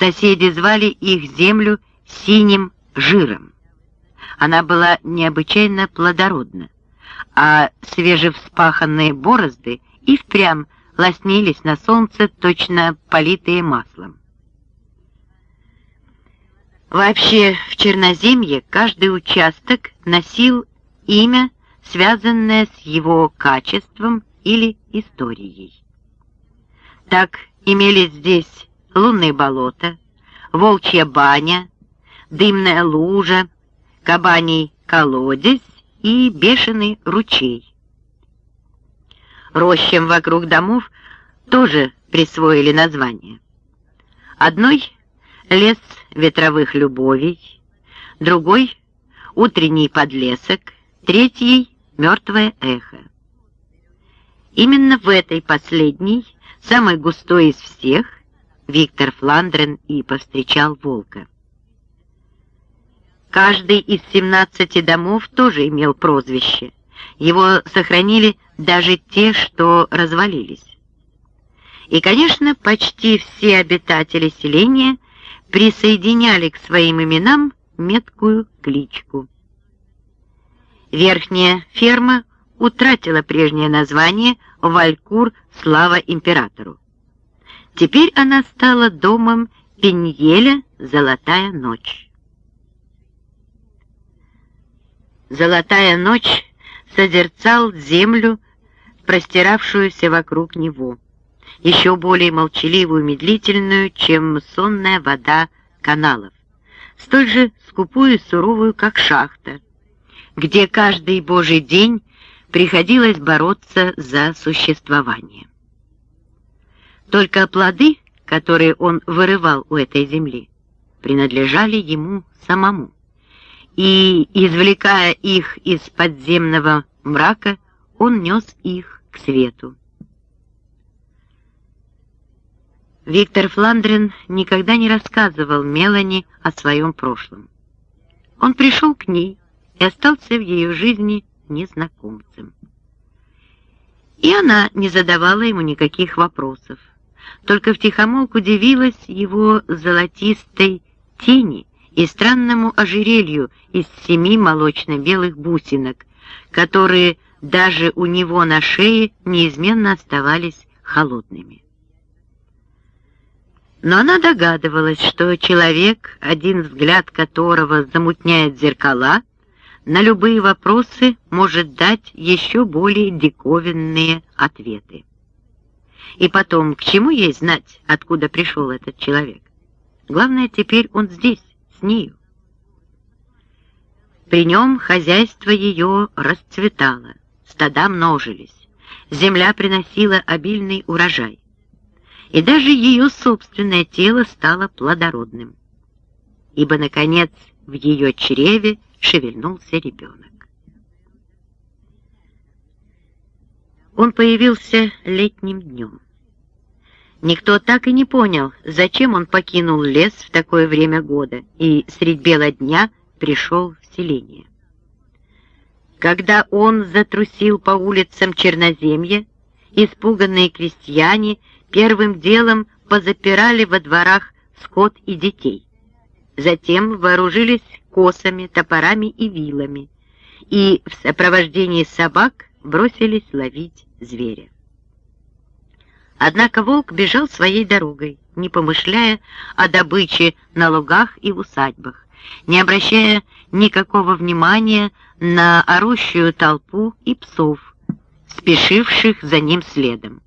Соседи звали их землю синим жиром. Она была необычайно плодородна, а свежевспаханные борозды и впрямь лоснились на солнце, точно политые маслом. Вообще, в Черноземье каждый участок носил имя, связанное с его качеством или историей. Так имелись здесь лунные болота, волчья баня, дымная лужа, кабаний колодец и бешеный ручей. Рощам вокруг домов тоже присвоили название. Одной лес ветровых любовей, другой — утренний подлесок, третий — мертвое эхо. Именно в этой последней, самой густой из всех, Виктор Фландрен и повстречал волка. Каждый из семнадцати домов тоже имел прозвище. Его сохранили даже те, что развалились. И, конечно, почти все обитатели селения — присоединяли к своим именам меткую кличку. Верхняя ферма утратила прежнее название Валькур «Слава императору». Теперь она стала домом Пеньеля «Золотая ночь». «Золотая ночь» созерцал землю, простиравшуюся вокруг него еще более молчаливую и медлительную, чем сонная вода каналов, столь же скупую и суровую, как шахта, где каждый божий день приходилось бороться за существование. Только плоды, которые он вырывал у этой земли, принадлежали ему самому, и, извлекая их из подземного мрака, он нес их к свету. Виктор Фландрин никогда не рассказывал Мелани о своем прошлом. Он пришел к ней и остался в ее жизни незнакомцем. И она не задавала ему никаких вопросов, только втихомолку удивилась его золотистой тени и странному ожерелью из семи молочно-белых бусинок, которые даже у него на шее неизменно оставались холодными. Но она догадывалась, что человек, один взгляд которого замутняет зеркала, на любые вопросы может дать еще более диковинные ответы. И потом, к чему ей знать, откуда пришел этот человек? Главное, теперь он здесь, с нею. При нем хозяйство ее расцветало, стада множились, земля приносила обильный урожай и даже ее собственное тело стало плодородным, ибо, наконец, в ее чреве шевельнулся ребенок. Он появился летним днем. Никто так и не понял, зачем он покинул лес в такое время года и средь бела дня пришел в селение. Когда он затрусил по улицам Черноземья, испуганные крестьяне первым делом позапирали во дворах скот и детей. Затем вооружились косами, топорами и вилами, и в сопровождении собак бросились ловить зверя. Однако волк бежал своей дорогой, не помышляя о добыче на лугах и в усадьбах, не обращая никакого внимания на орущую толпу и псов, спешивших за ним следом.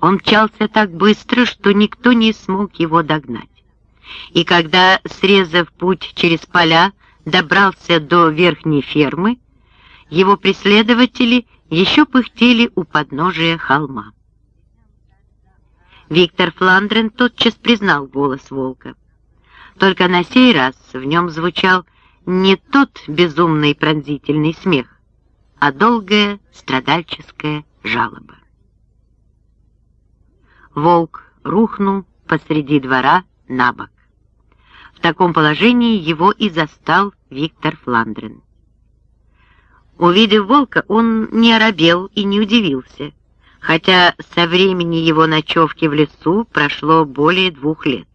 Он мчался так быстро, что никто не смог его догнать. И когда, срезав путь через поля, добрался до верхней фермы, его преследователи еще пыхтели у подножия холма. Виктор Фландрен тотчас признал голос волка. Только на сей раз в нем звучал не тот безумный пронзительный смех, а долгая страдальческая жалоба волк рухнул посреди двора на бок. В таком положении его и застал Виктор Фландрен. Увидев волка, он не оробел и не удивился, хотя со времени его ночевки в лесу прошло более двух лет.